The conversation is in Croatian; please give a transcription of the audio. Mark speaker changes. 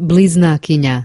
Speaker 1: bliznakinja